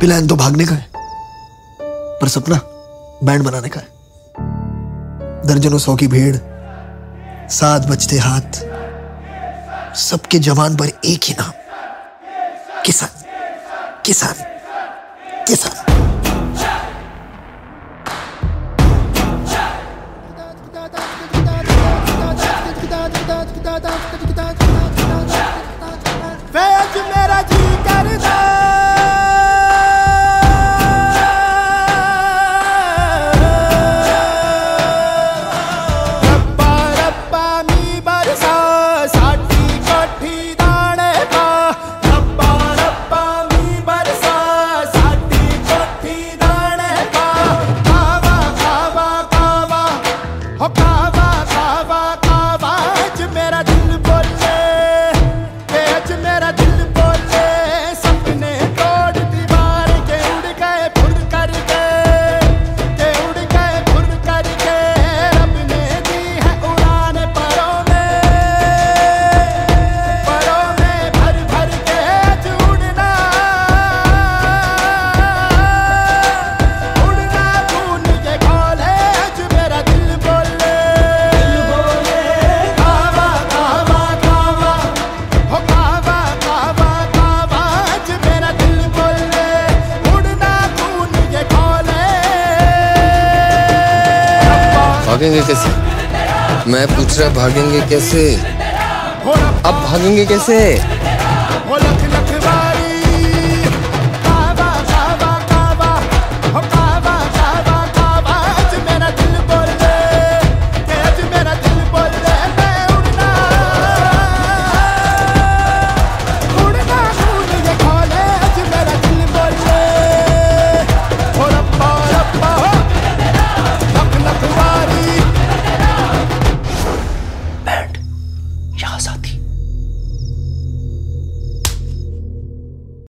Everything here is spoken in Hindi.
प्लान तो भागने का है, पर सपना बैंड बनाने का है। दर्जनों सौ की भीड़, सात बजते हाथ, सबके जवान पर एक ही नाम, किसान किसान किसान। भागेंगे कैसे? मैं पूछ रहा भागेंगे कैसे? अब भागेंगे कैसे?